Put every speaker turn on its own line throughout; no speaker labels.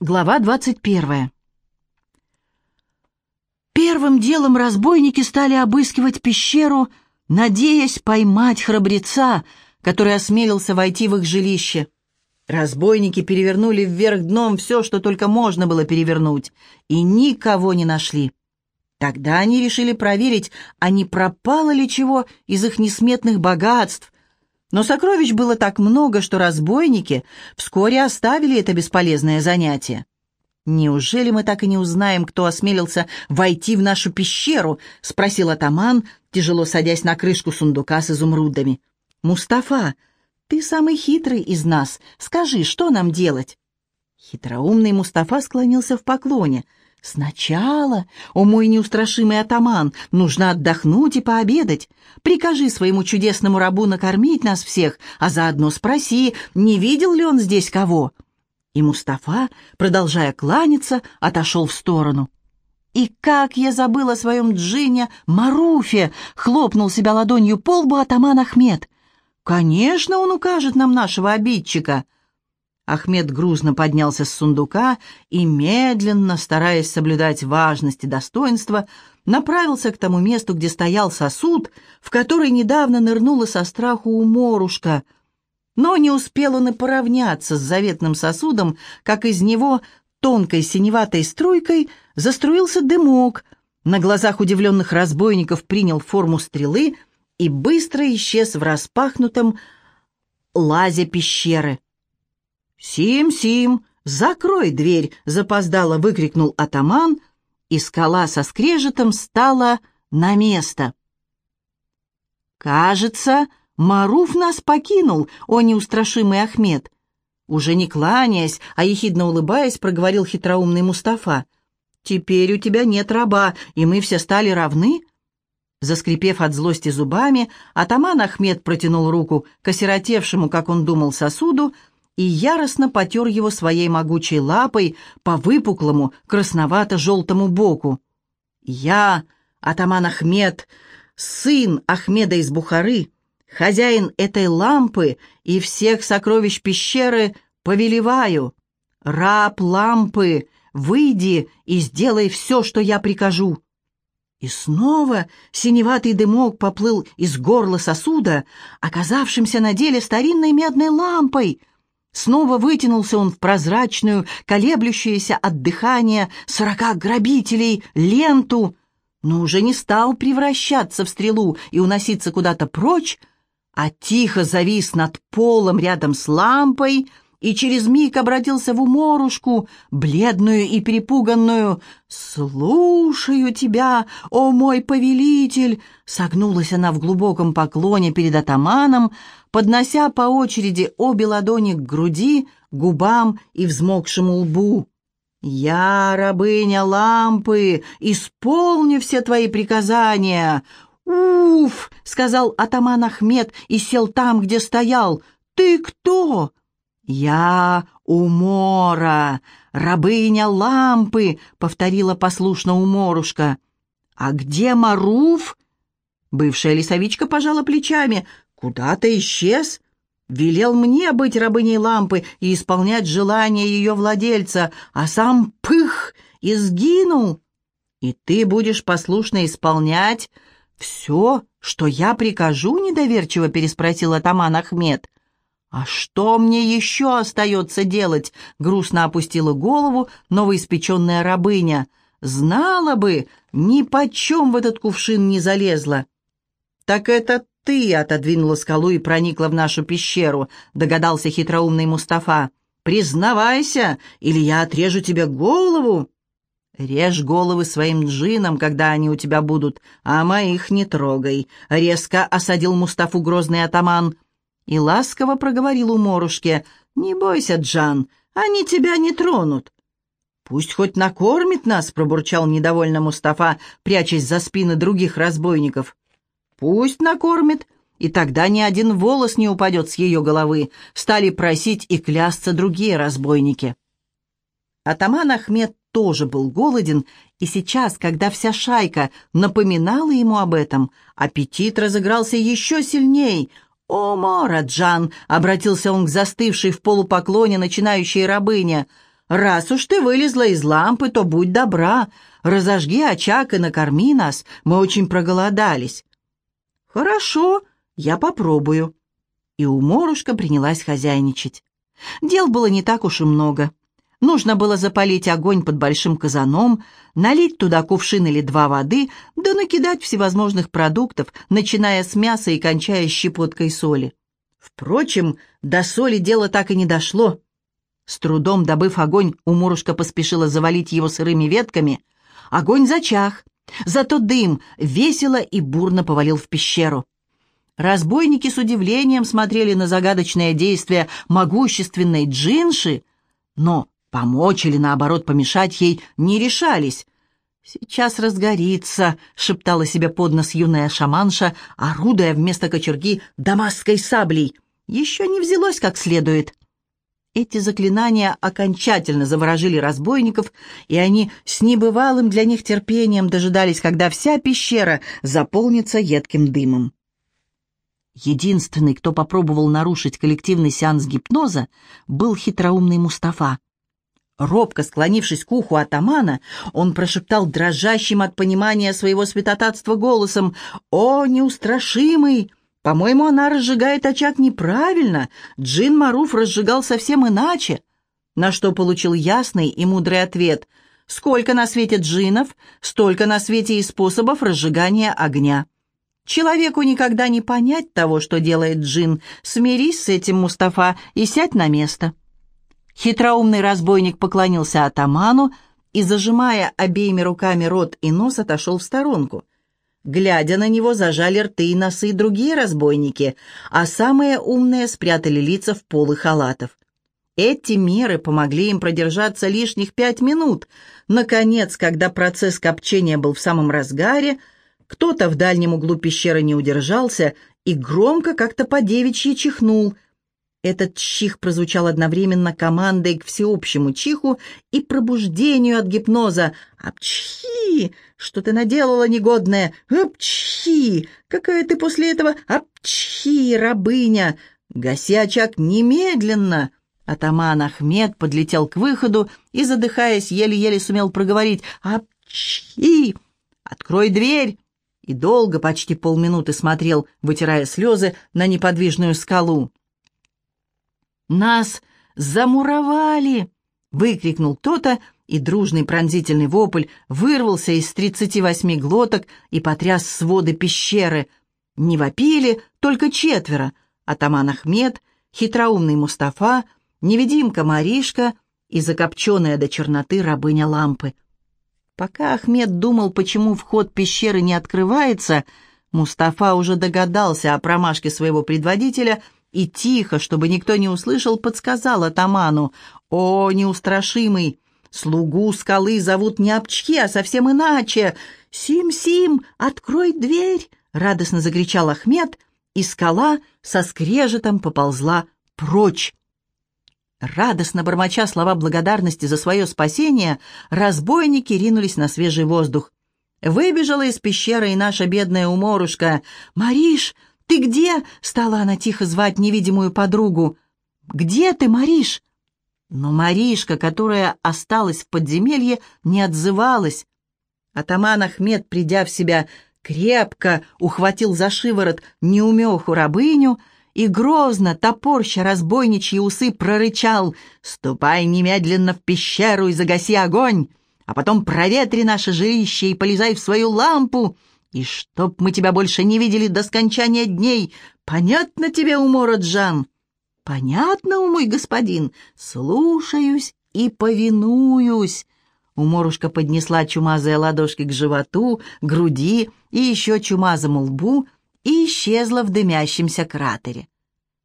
Глава 21. Первым делом разбойники стали обыскивать пещеру, надеясь поймать храбреца, который осмелился войти в их жилище. Разбойники перевернули вверх дном все, что только можно было перевернуть, и никого не нашли. Тогда они решили проверить, а не пропало ли чего из их несметных богатств, но сокровищ было так много, что разбойники вскоре оставили это бесполезное занятие. «Неужели мы так и не узнаем, кто осмелился войти в нашу пещеру?» — спросил атаман, тяжело садясь на крышку сундука с изумрудами. «Мустафа, ты самый хитрый из нас. Скажи, что нам делать?» Хитроумный Мустафа склонился в поклоне — «Сначала, о мой неустрашимый атаман, нужно отдохнуть и пообедать. Прикажи своему чудесному рабу накормить нас всех, а заодно спроси, не видел ли он здесь кого?» И Мустафа, продолжая кланяться, отошел в сторону. «И как я забыл о своем джине Маруфе!» — хлопнул себя ладонью по лбу атаман Ахмед. «Конечно, он укажет нам нашего обидчика!» Ахмед грузно поднялся с сундука и, медленно, стараясь соблюдать важность и достоинство, направился к тому месту, где стоял сосуд, в который недавно нырнула со страху уморушка. Но не успел он и поравняться с заветным сосудом, как из него тонкой синеватой струйкой заструился дымок, на глазах удивленных разбойников принял форму стрелы и быстро исчез в распахнутом лазе пещеры. «Сим-сим, закрой дверь!» — запоздало выкрикнул атаман, и скала со скрежетом стала на место. «Кажется, Маруф нас покинул, о неустрашимый Ахмед!» Уже не кланяясь, а ехидно улыбаясь, проговорил хитроумный Мустафа. «Теперь у тебя нет раба, и мы все стали равны?» Заскрипев от злости зубами, атаман Ахмед протянул руку к осиротевшему, как он думал, сосуду, и яростно потер его своей могучей лапой по выпуклому красновато-желтому боку. «Я, атаман Ахмед, сын Ахмеда из Бухары, хозяин этой лампы и всех сокровищ пещеры, повелеваю. Раб лампы, выйди и сделай все, что я прикажу». И снова синеватый дымок поплыл из горла сосуда, оказавшимся на деле старинной медной лампой — Снова вытянулся он в прозрачную, колеблющуюся от дыхания сорока грабителей ленту, но уже не стал превращаться в стрелу и уноситься куда-то прочь, а тихо завис над полом рядом с лампой — и через миг обратился в уморушку, бледную и перепуганную. «Слушаю тебя, о мой повелитель!» Согнулась она в глубоком поклоне перед атаманом, поднося по очереди обе ладони к груди, губам и взмокшему лбу. «Я, рабыня лампы, исполню все твои приказания!» «Уф!» — сказал атаман Ахмед и сел там, где стоял. «Ты кто?» «Я Умора, рабыня лампы», — повторила послушно Уморушка. «А где Маруф?» Бывшая лесовичка пожала плечами. «Куда-то исчез. Велел мне быть рабыней лампы и исполнять желания ее владельца, а сам пых и сгинул. И ты будешь послушно исполнять все, что я прикажу?» — недоверчиво переспросил атаман Ахмед. «А что мне еще остается делать?» — грустно опустила голову новоиспеченная рабыня. «Знала бы, ни почем в этот кувшин не залезла». «Так это ты отодвинула скалу и проникла в нашу пещеру», — догадался хитроумный Мустафа. «Признавайся, или я отрежу тебе голову». «Режь головы своим джинам, когда они у тебя будут, а моих не трогай», — резко осадил Мустафу грозный атаман и ласково проговорил у Морушки, «Не бойся, Джан, они тебя не тронут». «Пусть хоть накормит нас», — пробурчал недовольно Мустафа, прячась за спины других разбойников. «Пусть накормит, и тогда ни один волос не упадет с ее головы», — стали просить и клясться другие разбойники. Атаман Ахмед тоже был голоден, и сейчас, когда вся шайка напоминала ему об этом, аппетит разыгрался еще сильней — «О, Мораджан!» — обратился он к застывшей в полупоклоне начинающей рабыне. раз уж ты вылезла из лампы, то будь добра, разожги очаг и накорми нас, мы очень проголодались». «Хорошо, я попробую». И уморушка принялась хозяйничать. Дел было не так уж и много. Нужно было запалить огонь под большим казаном, налить туда кувшин или два воды, да накидать всевозможных продуктов, начиная с мяса и кончая щепоткой соли. Впрочем, до соли дело так и не дошло. С трудом добыв огонь, Умурушка поспешила завалить его сырыми ветками. Огонь зачах, зато дым весело и бурно повалил в пещеру. Разбойники с удивлением смотрели на загадочное действие могущественной джинши, но Помочь или, наоборот, помешать ей не решались. «Сейчас разгорится», — шептала себе под нос юная шаманша, орудуя вместо кочерги дамасской саблей. «Еще не взялось как следует». Эти заклинания окончательно заворожили разбойников, и они с небывалым для них терпением дожидались, когда вся пещера заполнится едким дымом. Единственный, кто попробовал нарушить коллективный сеанс гипноза, был хитроумный Мустафа. Робко склонившись к уху атамана, он прошептал дрожащим от понимания своего святотатства голосом «О, неустрашимый! По-моему, она разжигает очаг неправильно. Джин Маруф разжигал совсем иначе». На что получил ясный и мудрый ответ «Сколько на свете джинов, столько на свете и способов разжигания огня». Человеку никогда не понять того, что делает джин. Смирись с этим, Мустафа, и сядь на место. Хитроумный разбойник поклонился атаману и, зажимая обеими руками рот и нос, отошел в сторонку. Глядя на него, зажали рты и носы другие разбойники, а самые умные спрятали лица в полы халатов. Эти меры помогли им продержаться лишних пять минут. Наконец, когда процесс копчения был в самом разгаре, кто-то в дальнем углу пещеры не удержался и громко как-то по девичьи чихнул – этот чих прозвучал одновременно командой к всеобщему чиху и пробуждению от гипноза. «Апчхи! Что ты наделала, негодная? Апчхи! Какая ты после этого? Апчхи, рабыня! Гаси очаг немедленно!» Атаман Ахмед подлетел к выходу и, задыхаясь, еле-еле сумел проговорить «Апчхи! Открой дверь!» И долго, почти полминуты смотрел, вытирая слезы, на неподвижную скалу. «Нас замуровали!» — выкрикнул кто-то, и дружный пронзительный вопль вырвался из тридцати восьми глоток и потряс своды пещеры. Не вопили, только четверо — атаман Ахмед, хитроумный Мустафа, невидимка Маришка и закопченная до черноты рабыня лампы. Пока Ахмед думал, почему вход пещеры не открывается, Мустафа уже догадался о промашке своего предводителя — и тихо, чтобы никто не услышал, подсказал атаману. «О, неустрашимый! Слугу скалы зовут не Обчхи, а совсем иначе! Сим-Сим, открой дверь!» — радостно закричал Ахмед, и скала со скрежетом поползла прочь. Радостно бормоча слова благодарности за свое спасение, разбойники ринулись на свежий воздух. Выбежала из пещеры и наша бедная уморушка. «Мариш, «Ты где?» — стала она тихо звать невидимую подругу. «Где ты, Мариш?» Но Маришка, которая осталась в подземелье, не отзывалась. Атаман Ахмед, придя в себя, крепко ухватил за шиворот неумеху рабыню и грозно, топорща разбойничьи усы, прорычал «Ступай немедленно в пещеру и загаси огонь, а потом проветри наше жилище и полезай в свою лампу, и чтоб мы тебя больше не видели до скончания дней, понятно тебе, умора Джан? Понятно, мой господин, слушаюсь и повинуюсь. Уморушка поднесла чумазые ладошки к животу, груди и еще чумазому лбу и исчезла в дымящемся кратере.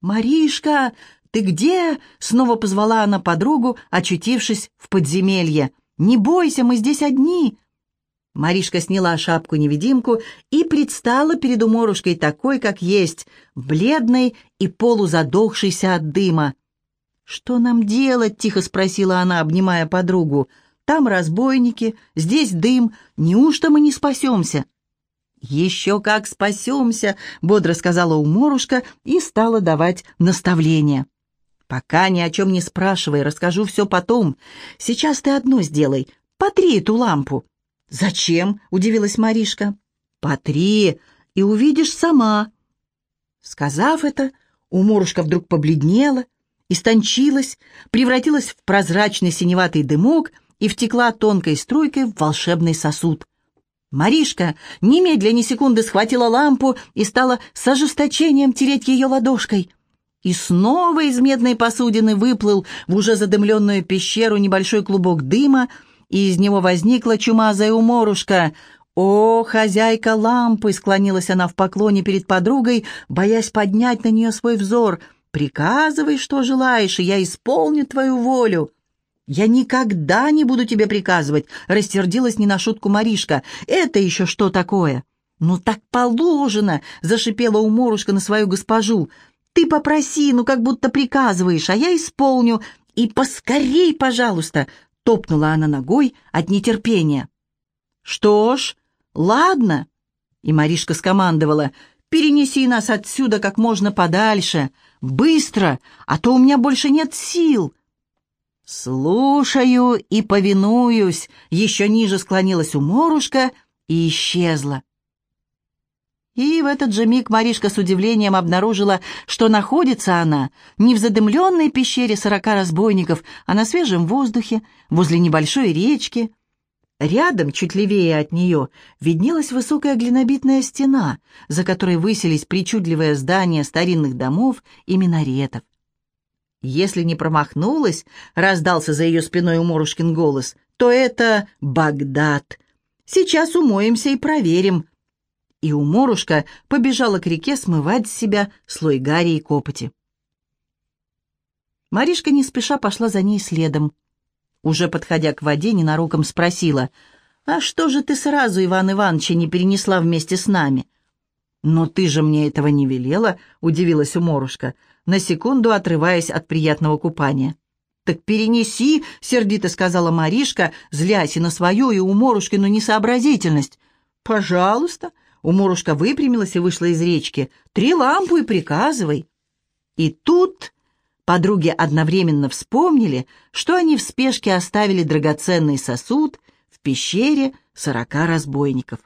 «Маришка, ты где?» — снова позвала она подругу, очутившись в подземелье. «Не бойся, мы здесь одни!» Маришка сняла шапку-невидимку и предстала перед уморушкой такой, как есть, бледной и полузадохшейся от дыма. «Что нам делать?» — тихо спросила она, обнимая подругу. «Там разбойники, здесь дым. Неужто мы не спасемся?» «Еще как спасемся!» — бодро сказала уморушка и стала давать наставления. Пока ни о чем не спрашивай, расскажу все потом. Сейчас ты одно сделай. Потри эту лампу. Зачем? Удивилась Маришка. Потри, и увидишь сама. Сказав это, Уморушка вдруг побледнела, истончилась, превратилась в прозрачный синеватый дымок и втекла тонкой струйкой в волшебный сосуд. Маришка немедля ни секунды схватила лампу и стала с ожесточением тереть ее ладошкой. И снова из медной посудины выплыл в уже задымленную пещеру небольшой клубок дыма, и из него возникла чумазая уморушка. «О, хозяйка лампы!» — склонилась она в поклоне перед подругой, боясь поднять на нее свой взор. «Приказывай, что желаешь, и я исполню твою волю». «Я никогда не буду тебе приказывать», — растердилась не на шутку Маришка. «Это еще что такое?» «Ну так положено», — зашипела уморушка на свою госпожу. «Ты попроси, ну как будто приказываешь, а я исполню. И поскорей, пожалуйста», — топнула она ногой от нетерпения. «Что ж, ладно», — и Маришка скомандовала, «перенеси нас отсюда как можно подальше, быстро, а то у меня больше нет сил». «Слушаю и повинуюсь», — еще ниже склонилась уморушка и исчезла. И в этот же миг Маришка с удивлением обнаружила, что находится она не в задымленной пещере сорока разбойников, а на свежем воздухе, возле небольшой речки. Рядом, чуть левее от нее, виднелась высокая глинобитная стена, за которой высились причудливые здания старинных домов и минаретов. Если не промахнулась, раздался за ее спиной Уморушкин голос, то это Багдад. Сейчас умоемся и проверим. И Уморушка побежала к реке смывать с себя слой гари и копоти. Маришка не спеша пошла за ней следом. Уже подходя к воде, ненароком спросила, «А что же ты сразу Иван Ивановича не перенесла вместе с нами?» «Но ты же мне этого не велела», — удивилась Уморушка на секунду отрываясь от приятного купания. «Так перенеси», — сердито сказала Маришка, злясь и на свою, и у Морушкину несообразительность. «Пожалуйста», — Уморушка выпрямилась и вышла из речки, «три лампу и приказывай». И тут подруги одновременно вспомнили, что они в спешке оставили драгоценный сосуд в пещере сорока разбойников.